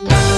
Bye.